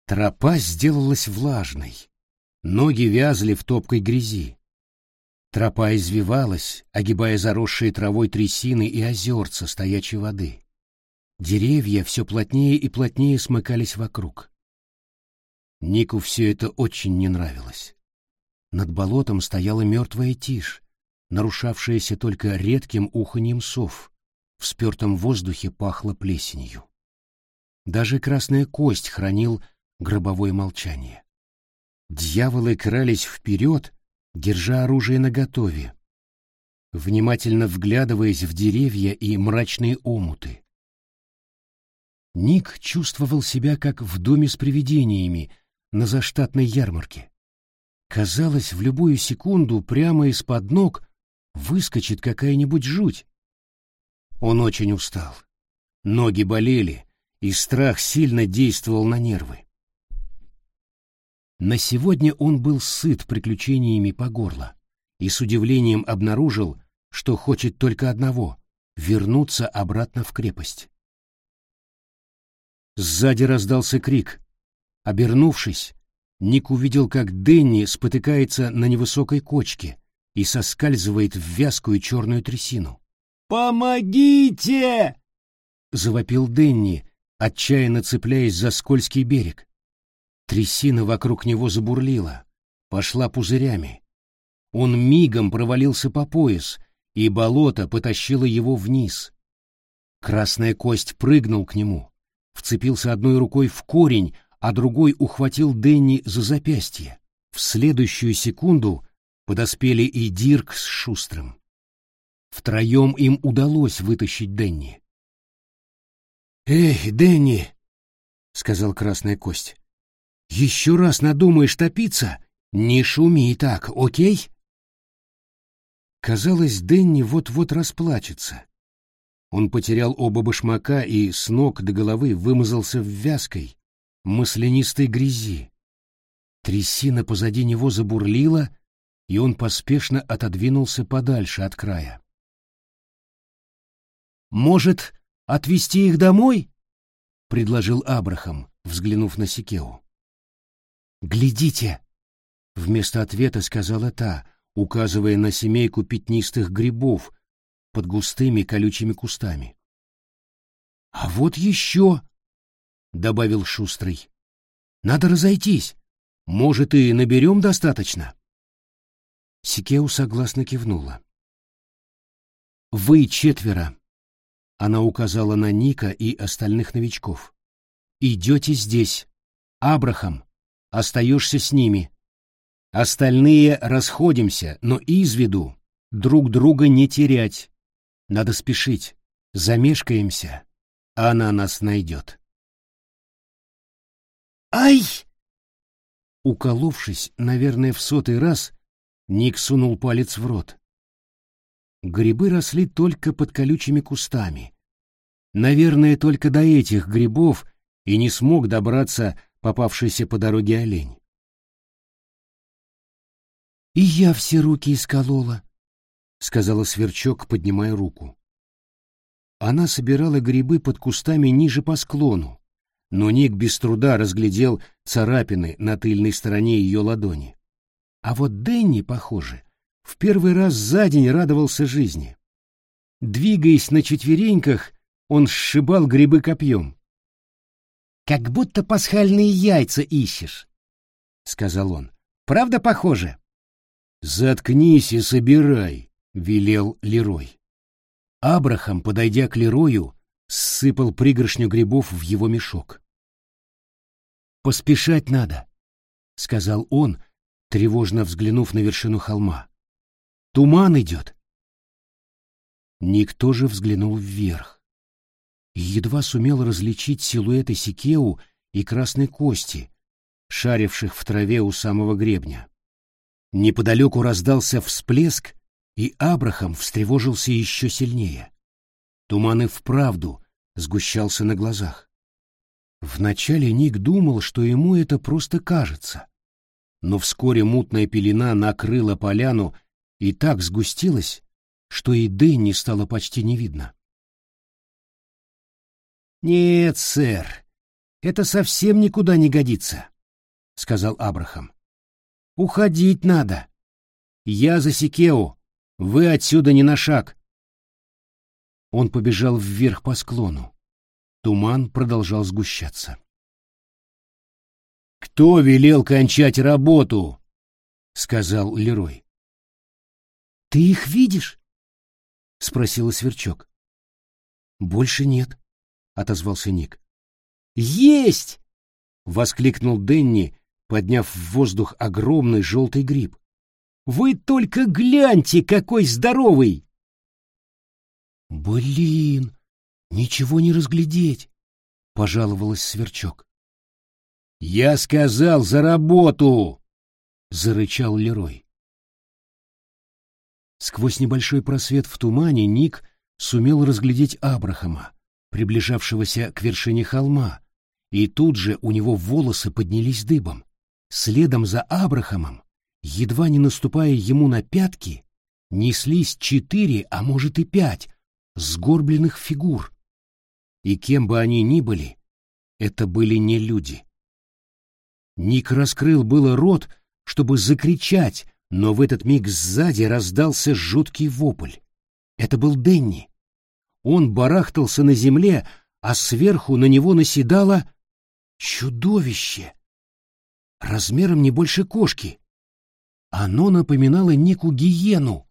Тропа сделалась влажной, ноги вязли в топкой грязи. Тропа извивалась, огибая заросшие травой трясины и озерца стоячей воды. Деревья все плотнее и плотнее смыкались вокруг. Нику все это очень не нравилось. Над болотом стояла мертвая тишь, нарушавшаяся только редким уханьем сов. В спертом воздухе пахло плесенью. Даже красная кость хранил гробовое молчание. Дьяволы крались вперед, держа оружие наготове, внимательно вглядываясь в деревья и мрачные омуты. Ник чувствовал себя как в доме с привидениями, на заштатной ярмарке. Казалось, в любую секунду прямо из-под ног выскочит какая-нибудь жуть. Он очень устал. Ноги болели, и страх сильно действовал на нервы. На сегодня он был сыт приключениями по горло и с удивлением обнаружил, что хочет только одного — вернуться обратно в крепость. Сзади раздался крик, Обернувшись, Ник увидел, как Дэнни спотыкается на невысокой кочке и соскальзывает в вязкую черную трясину. «Помогите!» — завопил Дэнни, отчаянно цепляясь за скользкий берег. Трясина вокруг него забурлила, пошла пузырями. Он мигом провалился по пояс, и болото потащило его вниз. Красная кость прыгнул к нему, вцепился одной рукой в корень, а другой ухватил Денни за запястье. В следующую секунду подоспели и Дирк с Шустрым. Втроем им удалось вытащить Денни. «Эй, Денни!» — сказал Красная Кость. «Еще раз надумаешь топиться, не шуми так, окей?» Казалось, Денни вот-вот расплачется. Он потерял оба башмака и с ног до головы вымазался в вязкой, маслянистой грязи. Трясина позади него забурлила, и он поспешно отодвинулся подальше от края. «Может, отвезти их домой?» — предложил Абрахам, взглянув на Сикеу. «Глядите!» — вместо ответа сказала та, указывая на семейку пятнистых грибов под густыми колючими кустами. «А вот еще!» — добавил Шустрый. «Надо разойтись. Может, и наберем достаточно?» Сикеу согласно кивнула. «Вы четверо», — она указала на Ника и остальных новичков. «Идете здесь. Абрахам, остаешься с ними. Остальные расходимся, но из виду друг друга не терять. Надо спешить. Замешкаемся. Она нас найдет». «Ай!» Уколовшись, наверное, в сотый раз, Ник сунул палец в рот. Грибы росли только под колючими кустами. Наверное, только до этих грибов и не смог добраться попавшийся по дороге олень. «И я все руки исколола», — сказала Сверчок, поднимая руку. Она собирала грибы под кустами ниже по склону, но Ник без труда разглядел царапины на тыльной стороне ее ладони. А вот Дэнни, похоже, в первый раз за день радовался жизни. Двигаясь на четвереньках, он сшибал грибы копьем. «Как будто пасхальные яйца ищешь», — сказал он. «Правда похоже?» «Заткнись и собирай», — велел Лерой. Абрахам, подойдя к Лерою, сыпал пригоршню грибов в его мешок. «Поспешать надо», — сказал он, тревожно взглянув на вершину холма. «Туман идет!» Ник тоже взглянул вверх едва сумел различить силуэты Сикеу и Красной Кости, шаривших в траве у самого гребня. Неподалеку раздался всплеск, и Абрахам встревожился еще сильнее. Туман и вправду сгущался на глазах. Вначале Ник думал, что ему это просто кажется но вскоре мутная пелена накрыла поляну и так сгустилась, что и Дэнни стало почти не видно. «Нет, сэр, это совсем никуда не годится», — сказал Абрахам. «Уходить надо. Я за Сикео, вы отсюда не на шаг». Он побежал вверх по склону. Туман продолжал сгущаться. «Кто велел кончать работу?» — сказал Лерой. «Ты их видишь?» — спросила Сверчок. «Больше нет», — отозвался Ник. «Есть!» — воскликнул Денни, подняв в воздух огромный желтый гриб. «Вы только гляньте, какой здоровый!» «Блин, ничего не разглядеть!» — пожаловалась Сверчок. «Я сказал за работу!» — зарычал Лерой. Сквозь небольшой просвет в тумане Ник сумел разглядеть Абрахама, приближавшегося к вершине холма, и тут же у него волосы поднялись дыбом. Следом за Абрахамом, едва не наступая ему на пятки, неслись четыре, а может и пять, сгорбленных фигур. И кем бы они ни были, это были не люди. Ник раскрыл было рот, чтобы закричать, но в этот миг сзади раздался жуткий вопль. Это был Денни. Он барахтался на земле, а сверху на него наседало чудовище. Размером не больше кошки. Оно напоминало Нику гиену,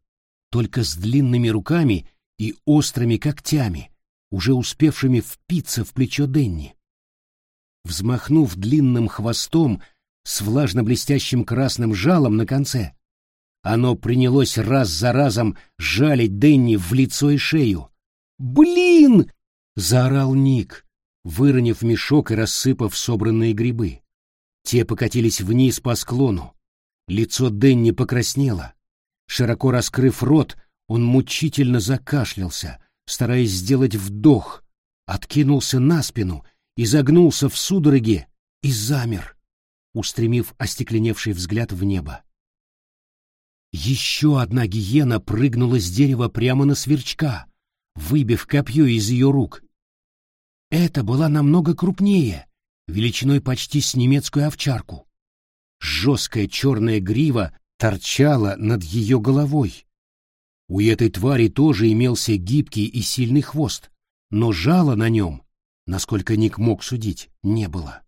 только с длинными руками и острыми когтями, уже успевшими впиться в плечо Денни. взмахнув длинным хвостом с влажно-блестящим красным жалом на конце. Оно принялось раз за разом жалить Денни в лицо и шею. «Блин!» — заорал Ник, выронив мешок и рассыпав собранные грибы. Те покатились вниз по склону. Лицо Денни покраснело. Широко раскрыв рот, он мучительно закашлялся, стараясь сделать вдох, откинулся на спину, изогнулся в судороге и замер, устремив остекленевший взгляд в небо. Еще одна гиена прыгнула с дерева прямо на сверчка, выбив копье из ее рук. Это была намного крупнее, величиной почти с немецкую овчарку. Жесткая черная грива торчала над ее головой. У этой твари тоже имелся гибкий и сильный хвост, но жала на нем, насколько Ник мог судить, не было.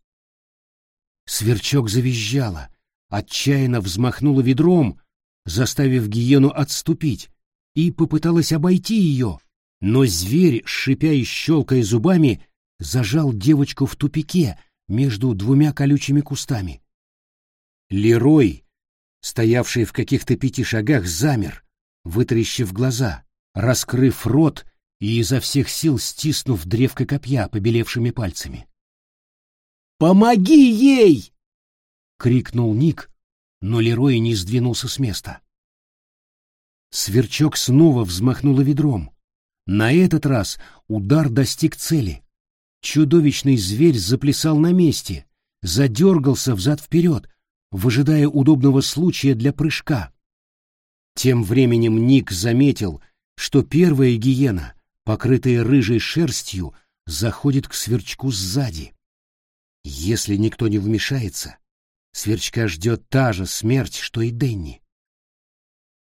Сверчок завизжала, отчаянно взмахнула ведром, заставив гиену отступить, и попыталась обойти ее, но зверь, шипя и щелкая зубами, зажал девочку в тупике между двумя колючими кустами. Лерой, стоявший в каких-то пяти шагах, замер, вытаращив глаза, раскрыв рот и изо всех сил стиснув древко копья побелевшими пальцами. «Помоги ей!» — крикнул Ник, но Лерой не сдвинулся с места. Сверчок снова взмахнула ведром. На этот раз удар достиг цели. Чудовищный зверь заплясал на месте, задергался взад-вперед, выжидая удобного случая для прыжка. Тем временем Ник заметил, что первая гиена, покрытая рыжей шерстью, заходит к сверчку сзади. Если никто не вмешается, сверчка ждет та же смерть, что и Денни.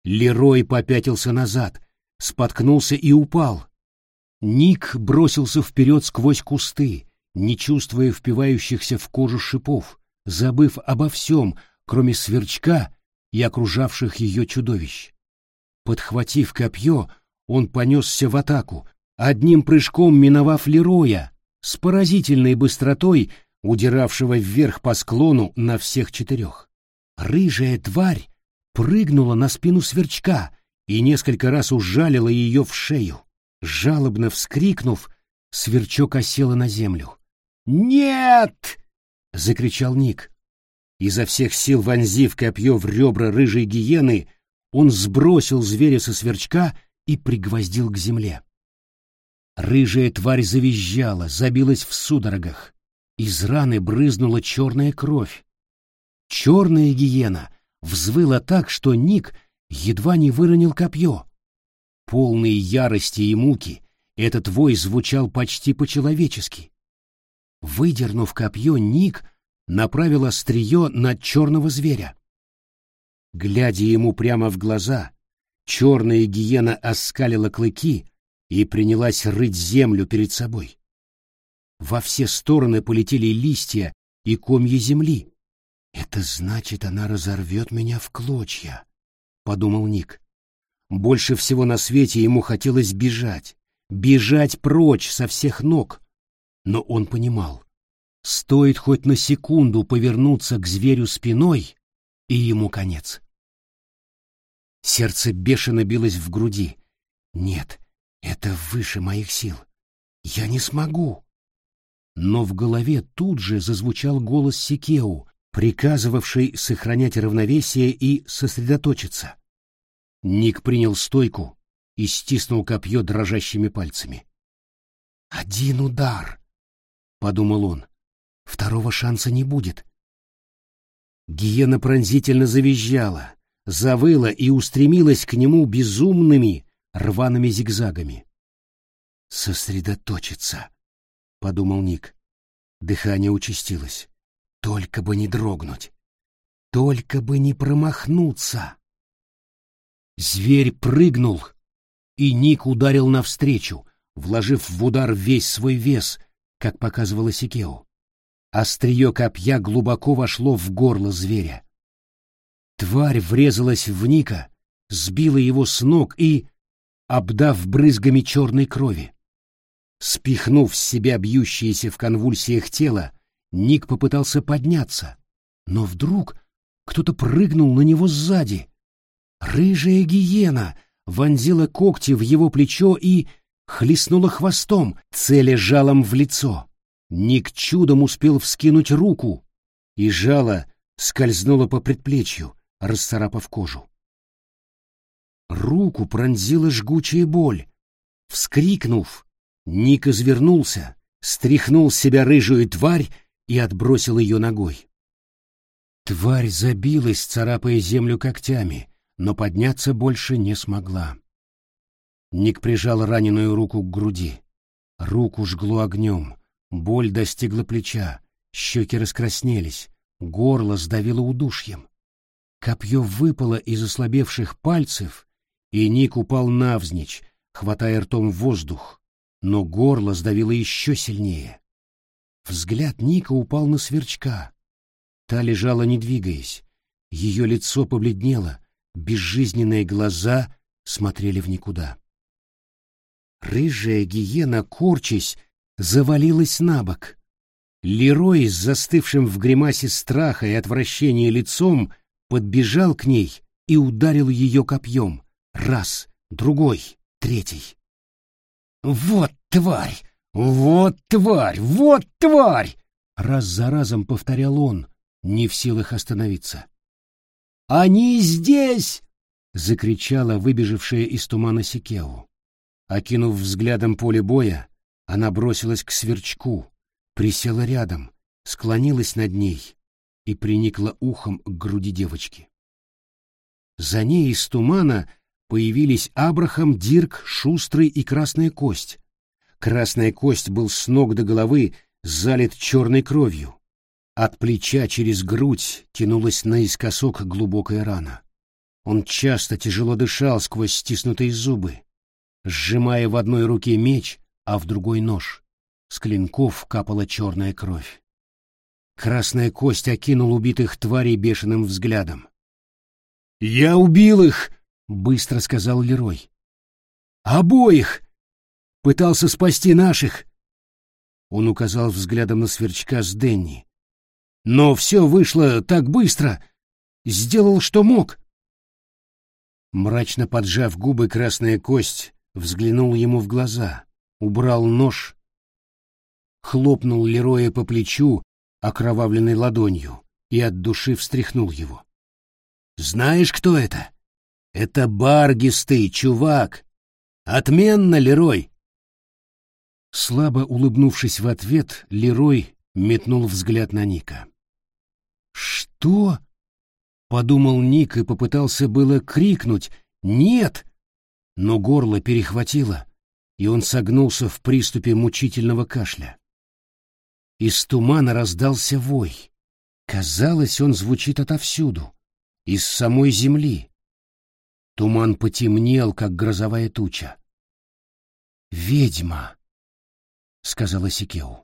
Лерой попятился назад, споткнулся и упал, Ник бросился вперед сквозь кусты, не чувствуя впивающихся в кожу шипов, забыв обо всем, кроме сверчка и окружавших ее чудовищ. Подхватив копье, он понесся в атаку, одним прыжком миновав Лероя, с поразительной быстротой, удиравшего вверх по склону на всех четырех. Рыжая тварь прыгнула на спину сверчка и несколько раз ужалила ее в шею. Жалобно вскрикнув, сверчок осела на землю. «Нет!» — закричал Ник. Изо всех сил вонзив копье в ребра рыжей гиены, он сбросил зверя со сверчка и пригвоздил к земле. Рыжая тварь завизжала, забилась в судорогах. Из раны брызнула черная кровь. Черная гиена взвыла так, что Ник едва не выронил копье. Полный ярости и муки, этот вой звучал почти по-человечески. Выдернув копье, Ник направил острие на черного зверя. Глядя ему прямо в глаза, черная гиена оскалила клыки и принялась рыть землю перед собой. Во все стороны полетели листья и комья земли. «Это значит, она разорвет меня в клочья», — подумал Ник. Больше всего на свете ему хотелось бежать, бежать прочь со всех ног. Но он понимал, стоит хоть на секунду повернуться к зверю спиной, и ему конец. Сердце бешено билось в груди. Нет, это выше моих сил. Я не смогу. Но в голове тут же зазвучал голос Сикеу, приказывавший сохранять равновесие и сосредоточиться. Ник принял стойку и стиснул копье дрожащими пальцами. «Один удар!» — подумал он. «Второго шанса не будет». Гиена пронзительно завизжала, завыла и устремилась к нему безумными, рваными зигзагами. «Сосредоточиться», — подумал Ник. Дыхание участилось. «Только бы не дрогнуть! Только бы не промахнуться!» Зверь прыгнул, и Ник ударил навстречу, вложив в удар весь свой вес, как показывала Сикео. Острие копья глубоко вошло в горло зверя. Тварь врезалась в Ника, сбила его с ног и, обдав брызгами черной крови, спихнув с себя бьющееся в конвульсиях тело, Ник попытался подняться, но вдруг кто-то прыгнул на него сзади. Рыжая гиена вонзила когти в его плечо и хлестнула хвостом, целя жалом в лицо. Ник чудом успел вскинуть руку, и жало скользнуло по предплечью, расцарапав кожу. Руку пронзила жгучая боль. Вскрикнув, Ник извернулся, стряхнул с себя рыжую тварь и отбросил ее ногой. Тварь забилась, царапая землю когтями, но подняться больше не смогла. Ник прижал раненую руку к груди. Руку жгло огнем, боль достигла плеча, щеки раскраснелись, горло сдавило удушьем. Копье выпало из ослабевших пальцев, и Ник упал навзничь, хватая ртом воздух, но горло сдавило еще сильнее. Взгляд Ника упал на сверчка. Та лежала, не двигаясь. Ее лицо побледнело, безжизненные глаза смотрели в никуда. Рыжая гиена, корчась, завалилась на бок. Лерой с застывшим в гримасе страха и отвращения лицом подбежал к ней и ударил ее копьем. Раз, другой, третий. «Вот тварь! Вот тварь! Вот тварь!» Раз за разом повторял он, не в силах остановиться. «Они здесь!» — закричала выбежавшая из тумана Сикеу. Окинув взглядом поле боя, она бросилась к сверчку, присела рядом, склонилась над ней и приникла ухом к груди девочки. За ней из тумана появились Абрахам, Дирк, Шустрый и Красная Кость. Красная Кость был с ног до головы залит черной кровью. От плеча через грудь тянулась наискосок глубокая рана. Он часто тяжело дышал сквозь стиснутые зубы, сжимая в одной руке меч, а в другой нож. С клинков капала черная кровь. Красная кость окинул убитых тварей бешеным взглядом. «Я убил их!» — быстро сказал Лерой. «Обоих! Пытался спасти наших!» Он указал взглядом на сверчка с Денни. «Но все вышло так быстро! Сделал, что мог!» Мрачно поджав губы, красная кость взглянул ему в глаза, убрал нож, хлопнул Лероя по плечу окровавленной ладонью и от души встряхнул его. «Знаешь, кто это? Это Баргистый, чувак! Отменно, Лерой!» Слабо улыбнувшись в ответ, Лерой метнул взгляд на Ника. «Что?» — подумал Ник и попытался было крикнуть «Нет!», но горло перехватило, и он согнулся в приступе мучительного кашля. Из тумана раздался вой. Казалось, он звучит отовсюду, из самой земли. Туман потемнел, как грозовая туча. «Ведьма!» — сказала Сикеу.